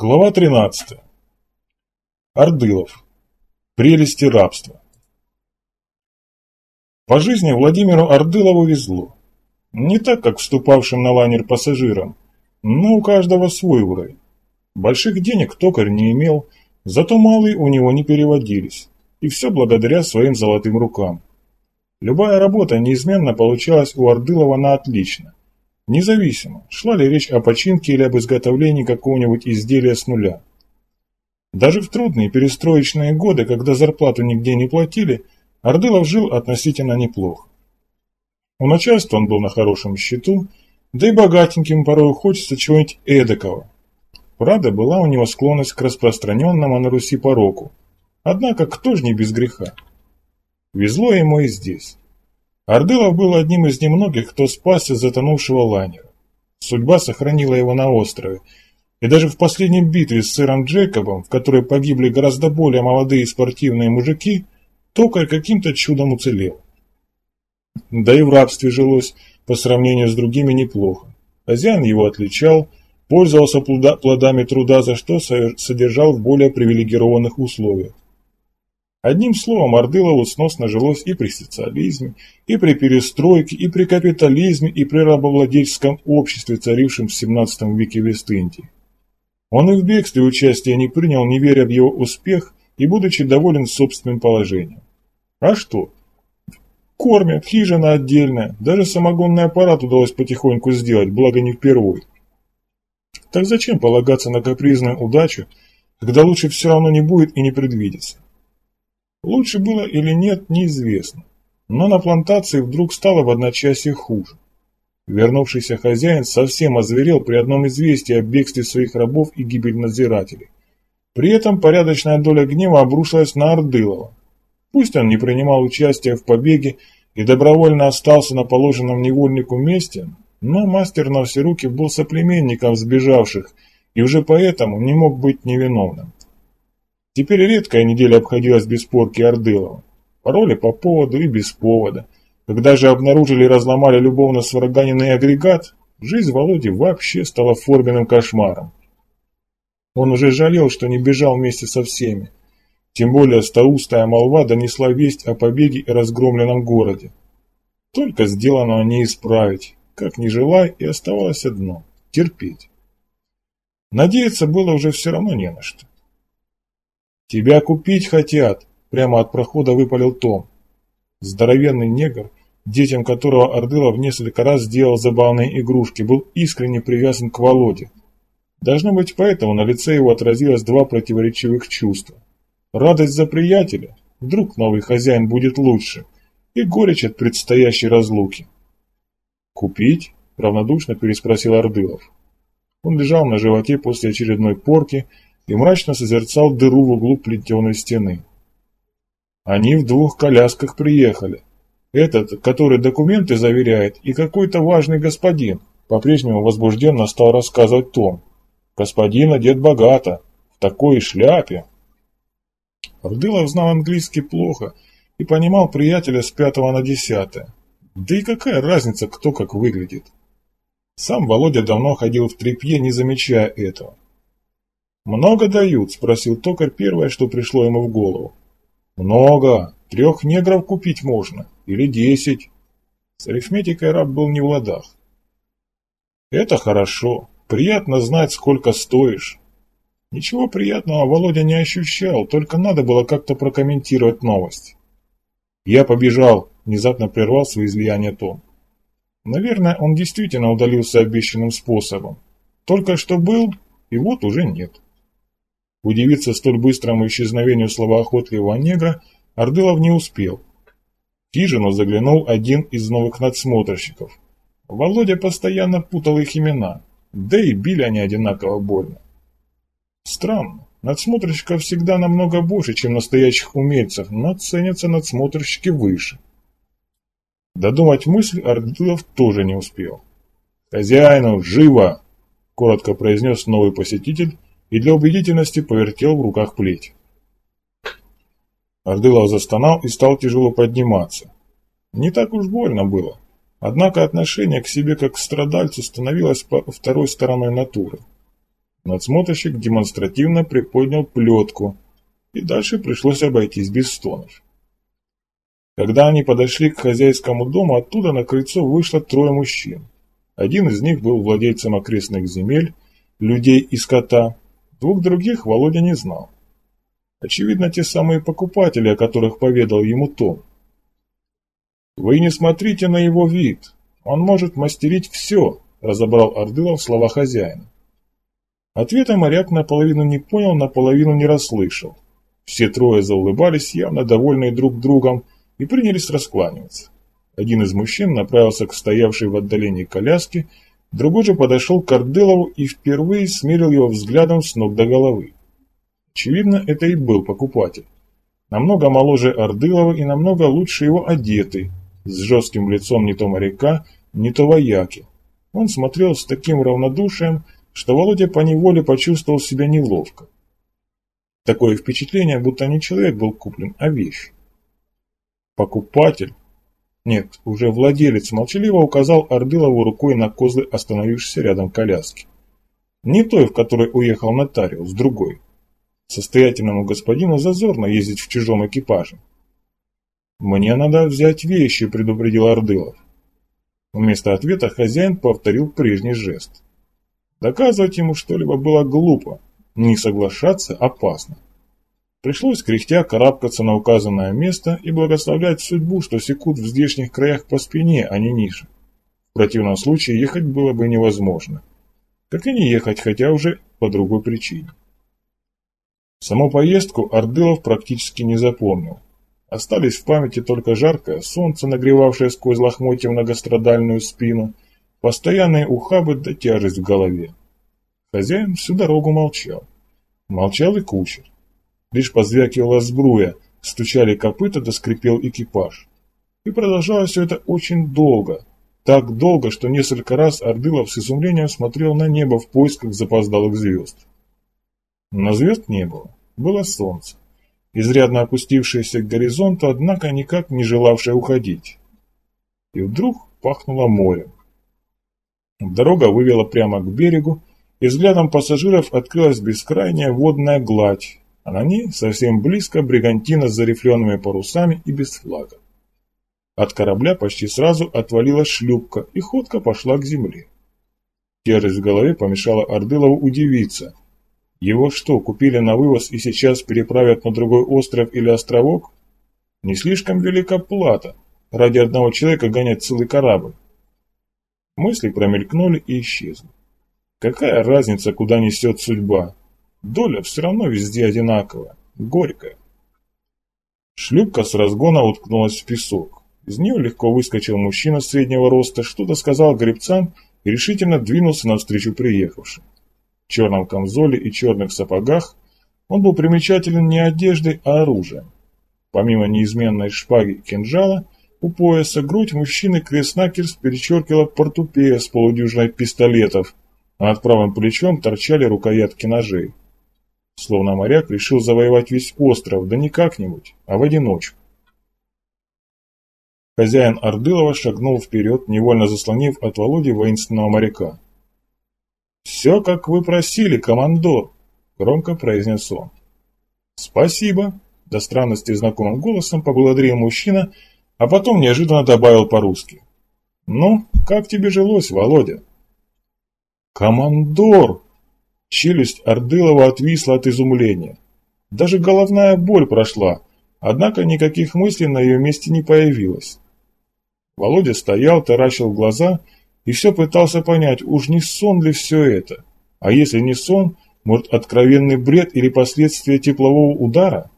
Глава 13. Ордылов. Прелести рабства. По жизни Владимиру Ордылову везло. Не так, как вступавшим на лайнер пассажирам, но у каждого свой уровень. Больших денег токарь не имел, зато малые у него не переводились, и все благодаря своим золотым рукам. Любая работа неизменно получалась у Ордылова на отлично. Независимо, шла ли речь о починке или об изготовлении какого-нибудь изделия с нуля. Даже в трудные перестроечные годы, когда зарплату нигде не платили, Ордылов жил относительно неплохо. У начальства он был на хорошем счету, да и богатеньким порой хочется чего-нибудь эдакого. Правда, была у него склонность к распространенному на Руси пороку. Однако кто ж не без греха? Везло ему и здесь. Ордылов был одним из немногих, кто спасся с затонувшего лайнера. Судьба сохранила его на острове, и даже в последней битве с сэром Джейкобом, в которой погибли гораздо более молодые спортивные мужики, токарь каким-то чудом уцелел. Да и в рабстве жилось, по сравнению с другими, неплохо. Хозяин его отличал, пользовался плодами труда, за что содержал в более привилегированных условиях. Одним словом, Ордылову сносно жилось и при социализме, и при перестройке, и при капитализме, и при рабовладельческом обществе, царившем в 17 веке в Эст-Индии. Он и в бегстве участия не принял, не веря в его успех и будучи доволен собственным положением. А что? Кормят, хижина отдельная, даже самогонный аппарат удалось потихоньку сделать, благо не впервой. Так зачем полагаться на капризную удачу, когда лучше все равно не будет и не предвидится? Лучше было или нет, неизвестно. Но на плантации вдруг стало в одночасье хуже. Вернувшийся хозяин совсем озверел при одном известии о бегстве своих рабов и гибели надзирателей. При этом порядочная доля гнева обрушилась на Ордылова. Пусть он не принимал участия в побеге и добровольно остался на положенном невольнику месте, но мастер на все руки был соплеменником сбежавших и уже поэтому не мог быть невиновным. Теперь редкая неделя обходилась без порки Ордылова. Пароли по поводу и без повода. Когда же обнаружили и разломали любовно сварганенный агрегат, жизнь Володи вообще стала форменным кошмаром. Он уже жалел, что не бежал вместе со всеми. Тем более стаустая молва донесла весть о побеге и разгромленном городе. Только сделанного не исправить. Как ни желай, и оставалось одно – терпеть. Надеяться было уже все равно не на что. «Тебя купить хотят!» – прямо от прохода выпалил Том. Здоровенный негр, детям которого Ордылов несколько раз сделал забавные игрушки, был искренне привязан к Володе. Должно быть, поэтому на лице его отразилось два противоречивых чувства. Радость за приятеля, вдруг новый хозяин будет лучше, и горечь от предстоящей разлуки. «Купить?» – равнодушно переспросил Ордылов. Он лежал на животе после очередной порки и мрачно созерцал дыру в углу плетеной стены. Они в двух колясках приехали. Этот, который документы заверяет, и какой-то важный господин, по-прежнему возбужденно стал рассказывать Том. Господин одет богато, в такой шляпе. Рдылов знал английский плохо и понимал приятеля с пятого на десятое. Да и какая разница, кто как выглядит. Сам Володя давно ходил в тряпье, не замечая этого. «Много дают?» – спросил токарь первое, что пришло ему в голову. «Много. Трех негров купить можно. Или десять». С арифметикой раб был не в ладах. «Это хорошо. Приятно знать, сколько стоишь». Ничего приятного Володя не ощущал, только надо было как-то прокомментировать новость. «Я побежал», – внезапно прервал свои излияния Том. Наверное, он действительно удалился обещанным способом. Только что был, и вот уже нет. Удивиться столь быстрому исчезновению словоохотливого негра Ордылов не успел. В хижину заглянул один из новых надсмотрщиков. Володя постоянно путал их имена, да и били они одинаково больно. Странно, надсмотрщиков всегда намного больше, чем настоящих умельцев, но ценятся надсмотрщики выше. Додумать мысль Ордылов тоже не успел. «Хозяину, живо!» – коротко произнес новый посетитель и для убедительности повертел в руках плеть. Ордылов застонал и стал тяжело подниматься. Не так уж больно было, однако отношение к себе как к страдальцу становилось второй стороной натуры. Надсмотрщик демонстративно приподнял плетку, и дальше пришлось обойтись без стонов. Когда они подошли к хозяйскому дому, оттуда на крыльцо вышло трое мужчин. Один из них был владельцем окрестных земель, людей и скота, двух других Володя не знал. Очевидно, те самые покупатели, о которых поведал ему Том. «Вы не смотрите на его вид. Он может мастерить все», – разобрал Ордылов слова хозяина. Ответа моряк наполовину не понял, наполовину не расслышал. Все трое заулыбались, явно довольные друг другом, и принялись раскланиваться. Один из мужчин направился к стоявшей в отдалении коляске, другой же подошел к Ордылову и впервые смерил его взглядом с ног до головы. Очевидно, это и был покупатель. Намного моложе Ордылова и намного лучше его одетый, с жестким лицом не то моряка, не то вояки. Он смотрел с таким равнодушием, что Володя поневоле почувствовал себя неловко. Такое впечатление, будто не человек был куплен, а вещь. Покупатель, нет, уже владелец молчаливо указал Ордылову рукой на козлы, остановившиеся рядом коляски. Не той, в которой уехал нотариус, другой. Состоятельному господину зазорно ездить в чужом экипаже. «Мне надо взять вещи», — предупредил Ордылов. Вместо ответа хозяин повторил прежний жест. Доказывать ему что-либо было глупо, не соглашаться опасно. Пришлось кряхтя карабкаться на указанное место и благословлять судьбу, что секут в здешних краях по спине, а не ниже. В противном случае ехать было бы невозможно. Как и не ехать, хотя уже по другой причине. Саму поездку Ордылов практически не запомнил. Остались в памяти только жаркое солнце, нагревавшее сквозь лохмотья многострадальную спину, постоянные ухабы да тяжесть в голове. Хозяин всю дорогу молчал. Молчал и кучер. Лишь позвякивала сбруя, стучали копыта да экипаж. И продолжалось все это очень долго. Так долго, что несколько раз Ордылов с изумлением смотрел на небо в поисках запоздалых звезд. Но звезд не было, было солнце, изрядно опустившееся к горизонту, однако никак не желавшее уходить. И вдруг пахнуло морем. Дорога вывела прямо к берегу, и взглядом пассажиров открылась бескрайняя водная гладь, а на ней совсем близко бригантина с зарифленными парусами и без флага. От корабля почти сразу отвалилась шлюпка, и ходка пошла к земле. Тяжесть в голове помешала Ордылову удивиться – его что, купили на вывоз и сейчас переправят на другой остров или островок? Не слишком велика плата ради одного человека гонять целый корабль. Мысли промелькнули и исчезли. Какая разница, куда несет судьба? Доля все равно везде одинаковая, горькая. Шлюпка с разгона уткнулась в песок. Из нее легко выскочил мужчина среднего роста, что-то сказал гребцам и решительно двинулся навстречу приехавшим черном камзоле и черных сапогах, он был примечателен не одеждой, а оружием. Помимо неизменной шпаги и кинжала, у пояса грудь мужчины Креснакерс перечеркивала портупея с полудюжиной пистолетов, а над правым плечом торчали рукоятки ножей. Словно моряк решил завоевать весь остров, да не как-нибудь, а в одиночку. Хозяин Ордылова шагнул вперед, невольно заслонив от Володи воинственного моряка. «Все, как вы просили, командор», — громко произнес он. «Спасибо», — до странности знакомым голосом поблагодарил мужчина, а потом неожиданно добавил по-русски. «Ну, как тебе жилось, Володя?» «Командор!» Челюсть Ордылова отвисла от изумления. Даже головная боль прошла, однако никаких мыслей на ее месте не появилось. Володя стоял, таращил глаза и все пытался понять, уж не сон ли все это? А если не сон, может откровенный бред или последствия теплового удара?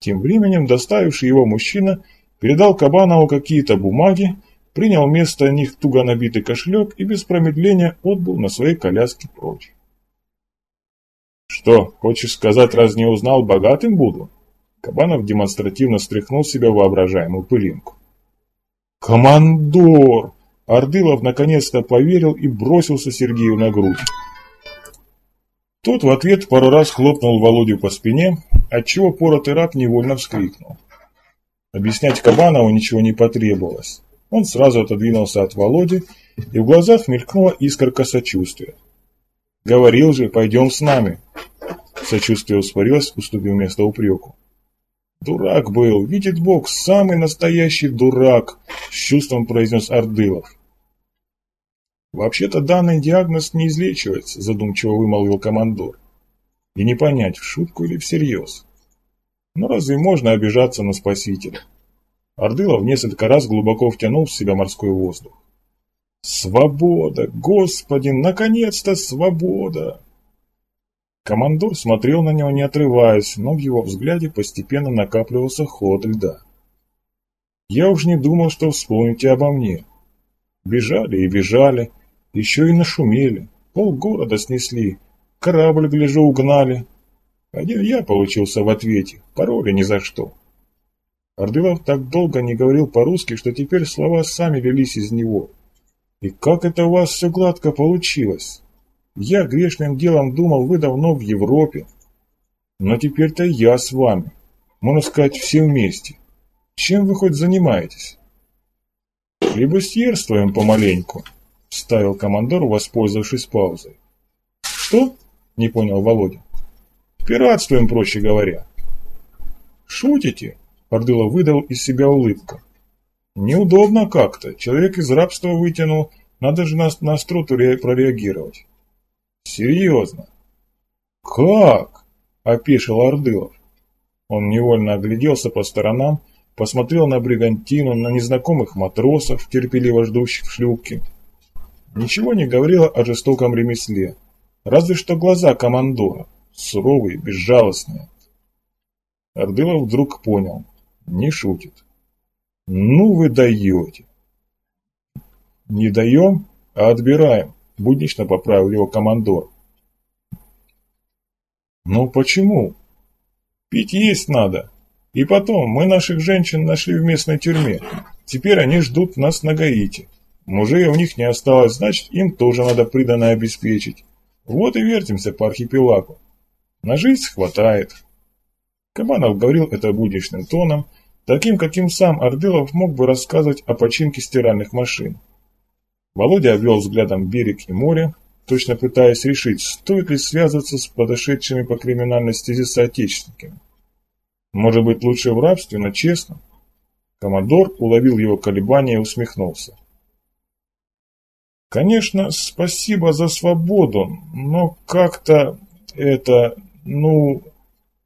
Тем временем доставивший его мужчина передал Кабанову какие-то бумаги, принял вместо них туго набитый кошелек и без промедления отбыл на своей коляске прочь. «Что, хочешь сказать, раз не узнал, богатым буду?» Кабанов демонстративно стряхнул себя воображаемую пылинку. «Командор!» Ордылов наконец-то поверил и бросился Сергею на грудь. Тот в ответ пару раз хлопнул Володю по спине, отчего поротый раб невольно вскрикнул. Объяснять Кабанову ничего не потребовалось. Он сразу отодвинулся от Володи, и в глазах мелькнула искорка сочувствия. Говорил же, пойдем с нами. Сочувствие успарилось, уступив место упреку. Дурак был, видит Бог, самый настоящий дурак, с чувством произнес Ордылов. Вообще-то данный диагноз не излечивается, задумчиво вымолвил командор. И не понять, в шутку или всерьез. Но разве можно обижаться на спасителя? Ордылов несколько раз глубоко втянул в себя морской воздух. «Свобода! Господи, наконец-то свобода!» Командор смотрел на него не отрываясь, но в его взгляде постепенно накапливался ход льда. «Я уж не думал, что вспомните обо мне. Бежали и бежали, еще и нашумели, полгорода снесли, корабль, гляжу, угнали. Один я получился в ответе, пароли ни за что». Ордылов так долго не говорил по-русски, что теперь слова сами лились из него. «И как это у вас все гладко получилось? Я грешным делом думал, вы давно в Европе. Но теперь-то я с вами. Можно сказать, все вместе. Чем вы хоть занимаетесь?» «Хлебосъерствуем помаленьку», — вставил командор, воспользовавшись паузой. «Что?» — не понял Володя. «Пиратствуем, проще говоря». «Шутите?» Ордылов выдал из себя улыбку. Неудобно как-то. Человек из рабства вытянул. Надо же на, на остроту прореагировать. Серьезно. Как? Опешил Ордылов. Он невольно огляделся по сторонам, посмотрел на бригантину, на незнакомых матросов, терпеливо ждущих в шлюпке. Ничего не говорило о жестоком ремесле, разве что глаза командора, суровые, безжалостные. Ордылов вдруг понял, не шутит. Ну вы даете. Не даем, а отбираем, буднично поправил его командор. Ну почему? Пить есть надо. И потом, мы наших женщин нашли в местной тюрьме. Теперь они ждут нас на Гаити. Мужей у них не осталось, значит, им тоже надо приданное обеспечить. Вот и вертимся по архипелагу. На жизнь хватает. Кабанов говорил это будничным тоном, таким, каким сам Ордылов мог бы рассказывать о починке стиральных машин. Володя обвел взглядом берег и море, точно пытаясь решить, стоит ли связываться с подошедшими по криминальной стезе соотечественниками. Может быть, лучше в рабстве, но честно. Командор уловил его колебания и усмехнулся. Конечно, спасибо за свободу, но как-то это, ну,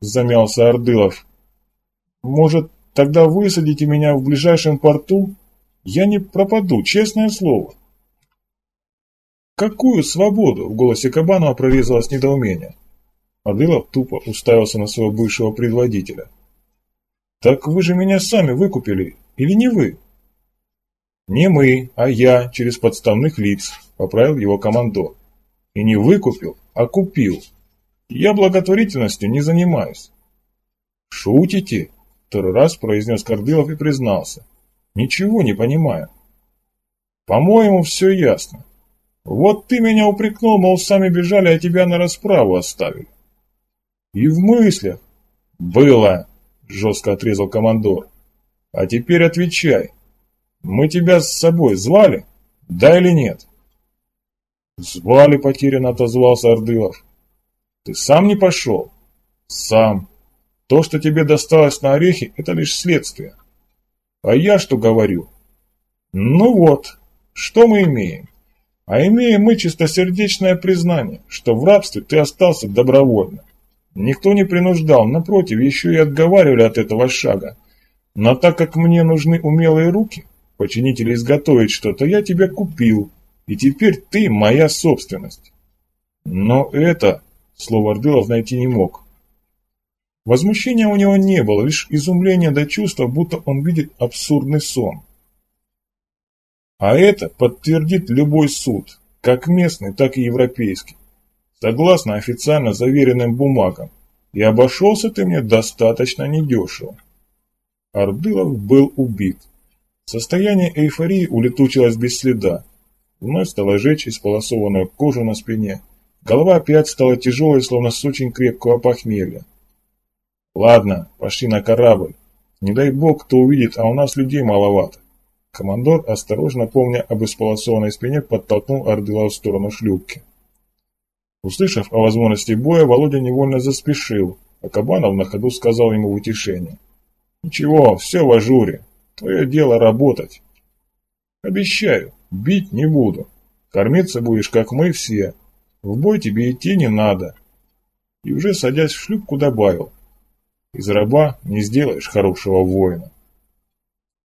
замялся Ордылов. «Может, тогда высадите меня в ближайшем порту? Я не пропаду, честное слово». «Какую свободу?» – в голосе Кабанова прорезалось недоумение. Ордылов тупо уставился на своего бывшего предводителя. «Так вы же меня сами выкупили, или не вы?» «Не мы, а я, через подставных лиц», – поправил его командор. «И не выкупил, а купил. Я благотворительностью не занимаюсь. Шутите? Второй раз произнес Кордылов и признался. Ничего не понимаю. По-моему, все ясно. Вот ты меня упрекнул, мол, сами бежали, а тебя на расправу оставили. И в мыслях. Было, жестко отрезал командор. А теперь отвечай. Мы тебя с собой звали? Да или нет? Звали, потерянно отозвался Ордылов. Ты сам не пошел? Сам. То, что тебе досталось на орехи, это лишь следствие. А я что говорю? Ну вот, что мы имеем? А имеем мы чистосердечное признание, что в рабстве ты остался добровольно. Никто не принуждал, напротив, еще и отговаривали от этого шага. Но так как мне нужны умелые руки, починители изготовить что-то, я тебя купил, и теперь ты моя собственность. Но это Слово Ордылов найти не мог. Возмущения у него не было, лишь изумление до чувства, будто он видит абсурдный сон. А это подтвердит любой суд, как местный, так и европейский, согласно официально заверенным бумагам, и обошелся ты мне достаточно недешево. Ордылов был убит. Состояние эйфории улетучилось без следа. Вновь стало жечь исполосованную кожу на спине, Голова опять стала тяжелой, словно с очень крепкого похмелья. «Ладно, пошли на корабль. Не дай бог, кто увидит, а у нас людей маловато». Командор, осторожно помня об исполосованной спине, подтолкнул Ордыла в сторону шлюпки. Услышав о возможности боя, Володя невольно заспешил, а Кабанов на ходу сказал ему в утешение. «Ничего, все в ажуре. Твое дело работать. Обещаю, бить не буду. Кормиться будешь, как мы все. В бой тебе идти не надо». И уже садясь в шлюпку добавил. «Из раба не сделаешь хорошего воина».